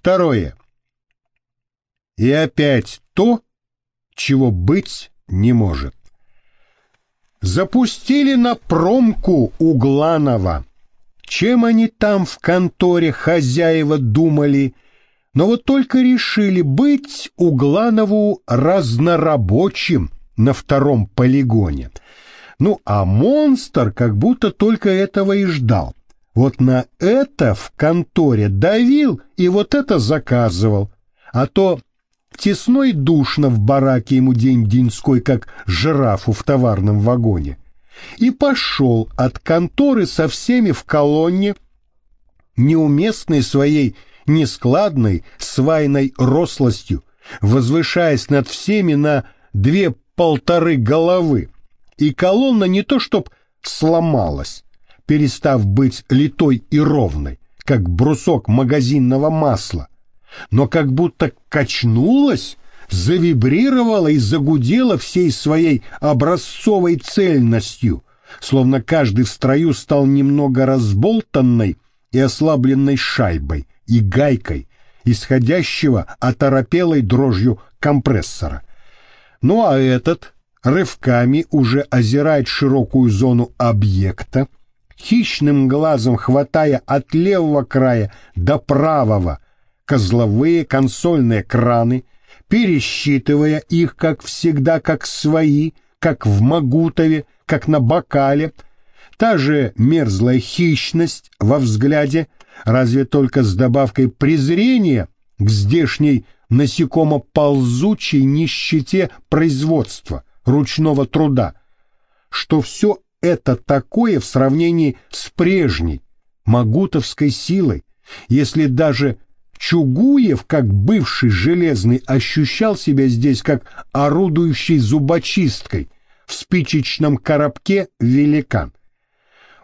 Второе. И опять то, чего быть не может. Запустили на промку Угланова. Чем они там в конторе хозяева думали, но вот только решили быть Угланову разнорабочим на втором полигоне. Ну, а монстр как будто только этого и ждал. Вот на это в конторе давил и вот это заказывал. А то тесно и душно в бараке ему день-деньской, как жирафу в товарном вагоне. И пошел от конторы со всеми в колонне, неуместной своей нескладной свайной рослостью, возвышаясь над всеми на две полторы головы. И колонна не то чтоб сломалась, перестав быть литой и ровной, как брусок магазинного масла, но как будто качнулась, завибрировала и загудела всей своей образцовой цельностью, словно каждый в строю стал немного разболтанной и ослабленной шайбой и гайкой, исходящего оторопелой дрожью компрессора. Ну а этот рывками уже озирает широкую зону объекта, хищным глазом хватая от левого края до правого козловые консольные краны, пересчитывая их, как всегда, как свои, как в Магутове, как на бокале, та же мерзлая хищность во взгляде, разве только с добавкой презрения к здешней насекомо-ползучей нищете производства, ручного труда, что все это такое в сравнении с прежней магутовской силой, если даже Чугуев, как бывший железный, ощущал себя здесь как орудующий зубочисткой в спичечном коробке великан.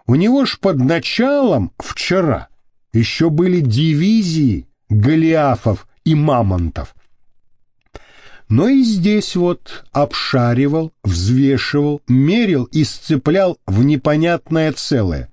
У него ж под началом вчера еще были дивизии Голиафов и Мамонтов. Но и здесь вот обшаривал, взвешивал, мерил и сцеплял в непонятное целое.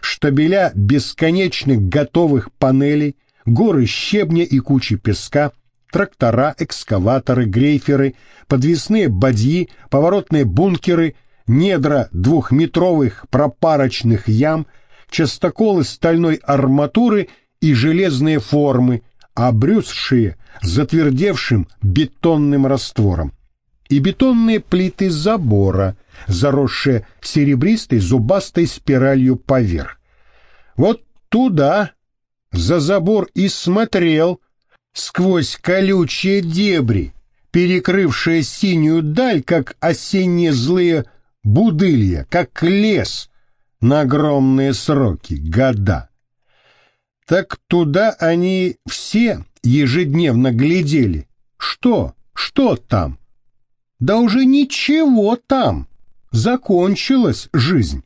Штабеля бесконечных готовых панелей, горы щебня и кучи песка, трактора, экскаваторы, грейферы, подвесные бадьи, поворотные бункеры, недра двухметровых пропарочных ям, частоколы стальной арматуры и железные формы, обрюзшие затвердевшим бетонным раствором, и бетонные плиты забора, заросшие серебристой зубастой спиралью поверх. Вот туда, за забор и смотрел, сквозь колючие дебри, перекрывшие синюю даль, как осенние злые будылья, как лес на огромные сроки, года. Так туда они все ежедневно глядели. Что? Что там? Да уже ничего там. Закончилась жизнь.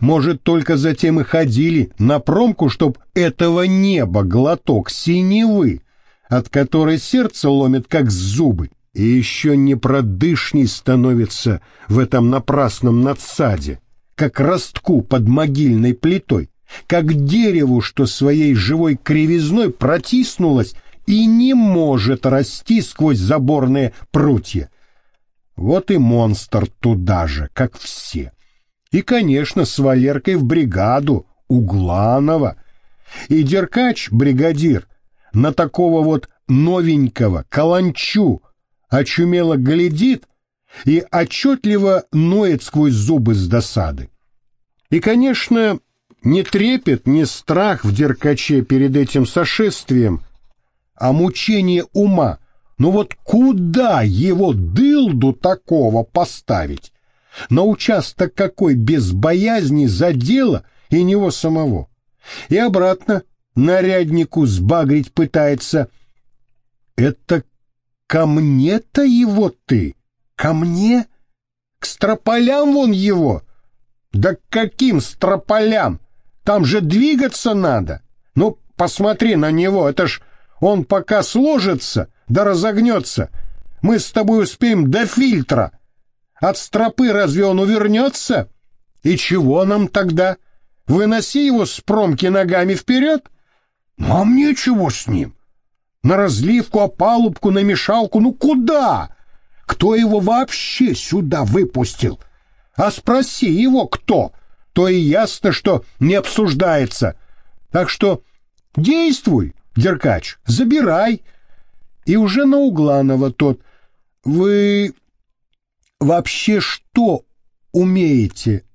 Может, только затем и ходили на промку, чтоб этого неба глоток синевы, от которой сердце ломит, как зубы, и еще не продышней становится в этом напрасном надсаде, как ростку под могильной плитой, как дереву, что своей живой кривизной протиснулось и не может расти сквозь заборные прутья. Вот и монстр туда же, как все. И, конечно, с Валеркой в бригаду, Угланова. И Деркач, бригадир, на такого вот новенького каланчу очумело глядит и отчетливо ноет сквозь зубы с досады. И, конечно, не трепет, не страх в Деркаче перед этим сошествием, а мучение ума. Ну вот куда его дылду такого поставить? На участок какой без боязни за дело и него самого. И обратно наряднику сбагрить пытается. Это ко мне-то его ты? Ко мне? К строполям вон его? Да к каким строполям? Там же двигаться надо. Ну, посмотри на него, это ж он пока сложится, да разогнется, мы с тобой успеем до фильтра. От стропы разве он увернется? И чего нам тогда? Выноси его с промки ногами вперед? Ну, а мне чего с ним? на разливку, опалубку, на мешалку. Ну куда? Кто его вообще сюда выпустил? А спроси его, кто, то и ясно, что не обсуждается. Так что действуй, Деркач, забирай. И уже на Угланова тот. Вы вообще что умеете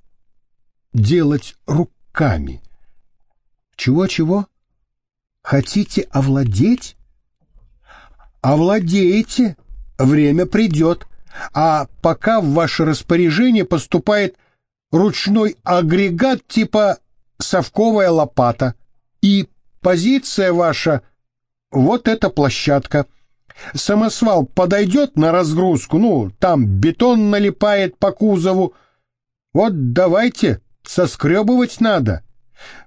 делать руками? Чего-чего? Хотите овладеть? Овладеете, время придет. А пока в ваше распоряжение поступает ручной агрегат типа совковая лопата. И позиция ваша — вот эта площадка. Самосвал подойдет на разгрузку, ну, там бетон налипает по кузову. Вот давайте, соскребывать надо.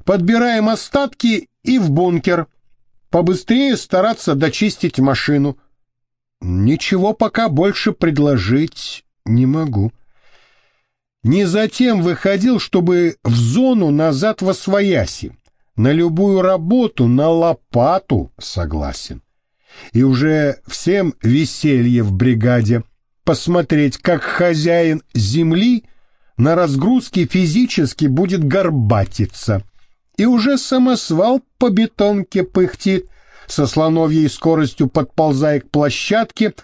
Подбираем остатки и в бункер. Побыстрее стараться дочистить машину. Ничего пока больше предложить не могу. Не затем выходил, чтобы в зону назад во свояси. На любую работу, на лопату согласен. И уже всем веселье в бригаде посмотреть, как хозяин земли на разгрузке физически будет горбатиться. И уже самосвал по бетонке пыхтит, со слоновьей скоростью подползая к площадке,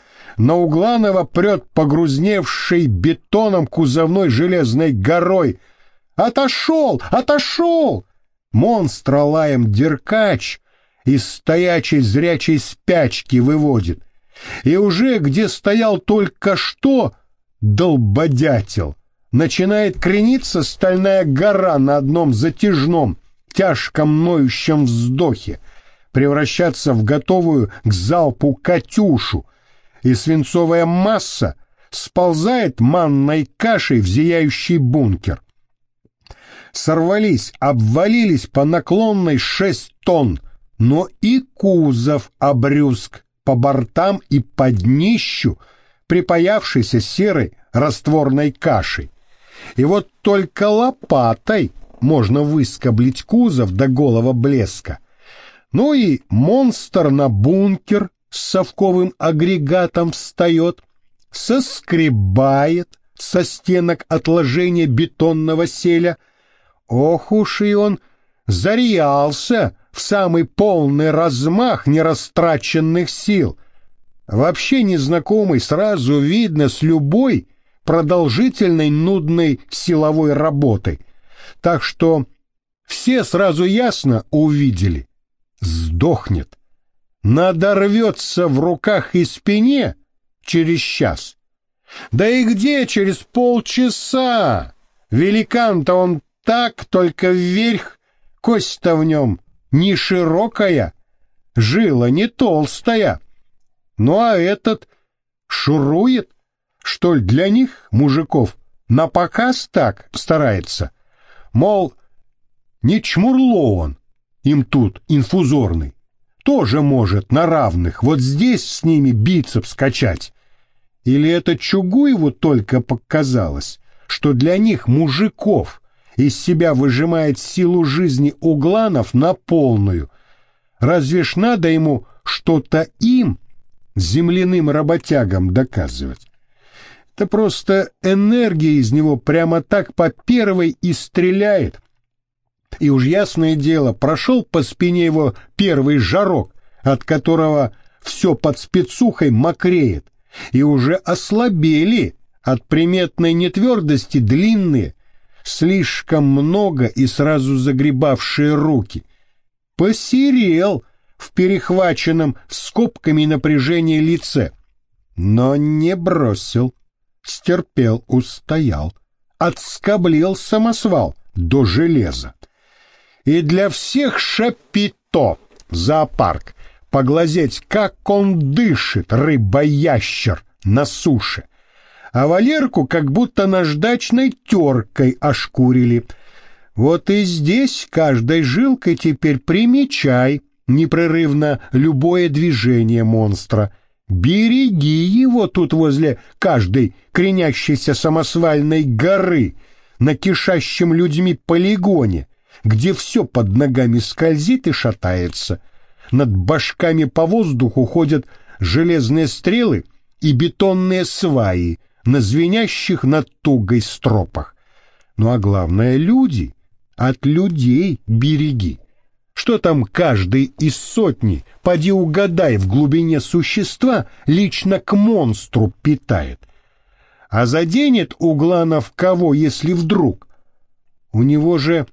на Угланова прет погрузневший бетоном кузовной железной горой. «Отошел! Отошел!» Монстра лаем деркач из стоячей зрячей спячки выводит. И уже где стоял только что долбодятел, начинает крениться стальная гора на одном затяжном, тяжком ноющем вздохе, превращаться в готовую к залпу «Катюшу», и свинцовая масса сползает манной кашей в зияющий бункер. Сорвались, обвалились по наклонной шесть тонн, но и кузов обрюзг по бортам и под днищу, припаявшийся серой растворной кашей. И вот только лопатой можно выскоблить кузов до голого блеска. Ну и монстр на бункер с совковым агрегатом встает, соскребает со стенок отложения бетонного селя. Ох уж и он зарьялся в самый полный размах нерастраченных сил. Вообще незнакомый сразу видно с любой продолжительной нудной силовой работой. Так что все сразу ясно увидели. Сдохнет надорвется в руках и спине через час. Да и где через полчаса? Великан-то он так, только вверх, кость-то в нем не широкая, жила не толстая. Ну а этот шурует, что ли, для них, мужиков, на показ так старается. Мол, не чмурло он, им тут инфузорный тоже может на равных вот здесь с ними бицепс качать. Или это Чугуеву только показалось, что для них мужиков из себя выжимает силу жизни угланов на полную? Разве ж надо ему что-то им, земляным работягам, доказывать? Это просто энергия из него прямо так по первой и стреляет, и уж ясное дело, прошел по спине его первый жарок, от которого все под спецухой мокреет, и уже ослабели от приметной нетвердости длинные, слишком много и сразу загребавшие руки. Посерел в перехваченном скобками напряжении лице, но не бросил, стерпел, устоял, отскоблил самосвал до железа и для всех шапито зоопарк поглазеть, как он дышит, рыба-ящер, на суше. А Валерку как будто наждачной теркой ошкурили. Вот и здесь каждой жилкой теперь примечай непрерывно любое движение монстра. Береги его тут возле каждой кренящейся самосвальной горы на кишащем людьми полигоне где все под ногами скользит и шатается. над башками по воздуху ходят железные стрелы и бетонные сваи на звенящих над тугой стропах. Ну а главное — люди. От людей береги. Что там каждый из сотни, поди угадай, в глубине существа лично к монстру питает. А заденет Угланов кого, если вдруг? У него же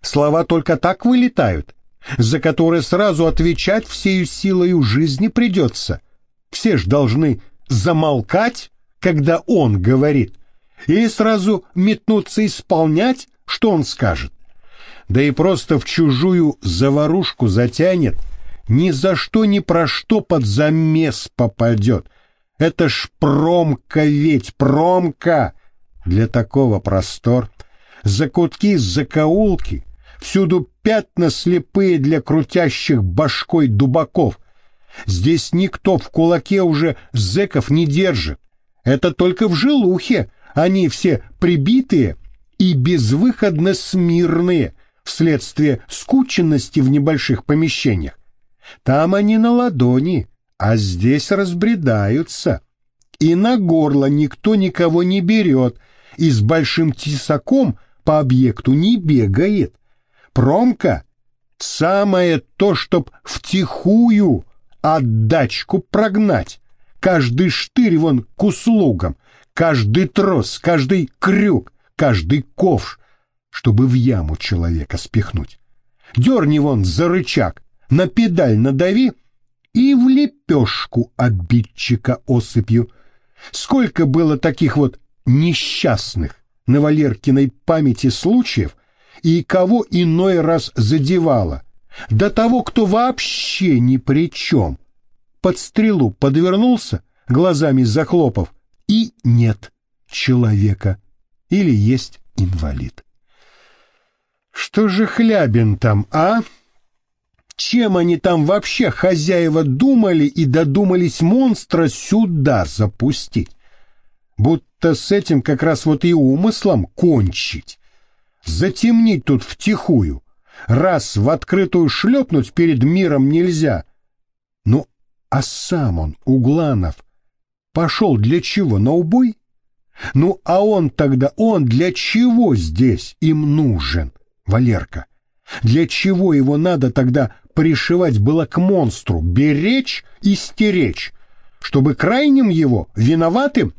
слова только так вылетают, за которые сразу отвечать всею силою жизни придется. Все ж должны замолкать, когда он говорит, или сразу метнуться исполнять, что он скажет. Да и просто в чужую заварушку затянет, ни за что ни про что под замес попадет. Это ж промка ведь, промка! Для такого простор. Закутки, закоулки, всюду пятна слепые для крутящих башкой дубаков. Здесь никто в кулаке уже зэков не держит. Это только в жилухе они все прибитые и безвыходно смирные вследствие скученности в небольших помещениях. Там они на ладони, а здесь разбредаются. И на горло никто никого не берет, и с большим тесаком по объекту не бегает. Промка — самое то, чтоб втихую отдачку прогнать. Каждый штырь вон к услугам, каждый трос, каждый крюк, каждый ковш, чтобы в яму человека спихнуть. Дерни вон за рычаг, на педаль надави и в лепешку обидчика осыпью. Сколько было таких вот несчастных на Валеркиной памяти случаев, и кого иной раз задевало, до того, кто вообще ни при чем. Под стрелу подвернулся, глазами захлопав, и нет человека, или есть инвалид. Что же Хлябин там, а? Чем они там вообще, хозяева, думали и додумались монстра сюда запустить? Будто с этим как раз вот и умыслом кончить. Затемнить тут втихую. Раз в открытую шлепнуть перед миром нельзя. Ну, а сам он, Угланов, пошел для чего, на убой? Ну, а он тогда, он для чего здесь им нужен, Валерка? Для чего его надо тогда пришивать было к монстру, беречь и стеречь, чтобы крайним его, виноватым?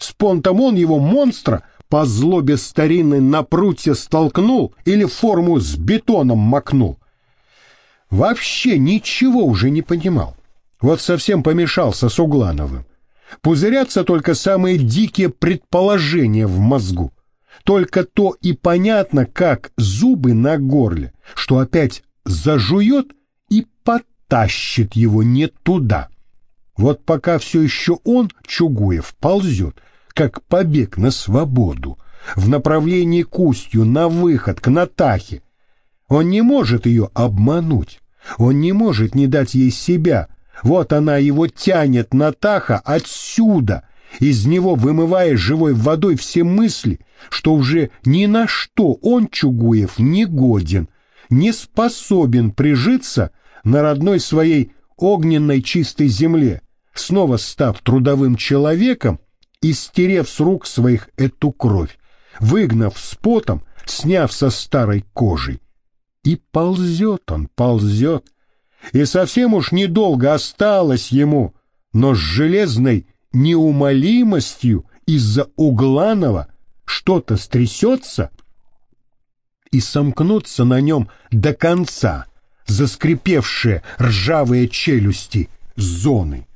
С понтом он его монстра по злобе старинной на прутье столкнул или форму с бетоном макнул. Вообще ничего уже не понимал. Вот совсем помешался с Углановым. Пузырятся только самые дикие предположения в мозгу. Только то и понятно, как зубы на горле, что опять зажует и потащит его не туда. Вот пока все еще он, Чугуев, ползет, как побег на свободу, в направлении к устью, на выход, к Натахе. Он не может ее обмануть, он не может не дать ей себя, вот она его тянет, Натаха, отсюда, из него вымывая живой водой все мысли, что уже ни на что он, Чугуев, не годен, не способен прижиться на родной своей огненной чистой земле, снова став трудовым человеком и стерев с рук своих эту кровь, выгнав с потом, сняв со старой кожей. И ползет он, ползет, и совсем уж недолго осталось ему, но с железной неумолимостью из-за Угланова что-то стрясется и сомкнутся на нем до конца заскрипевшие ржавые челюсти зоны.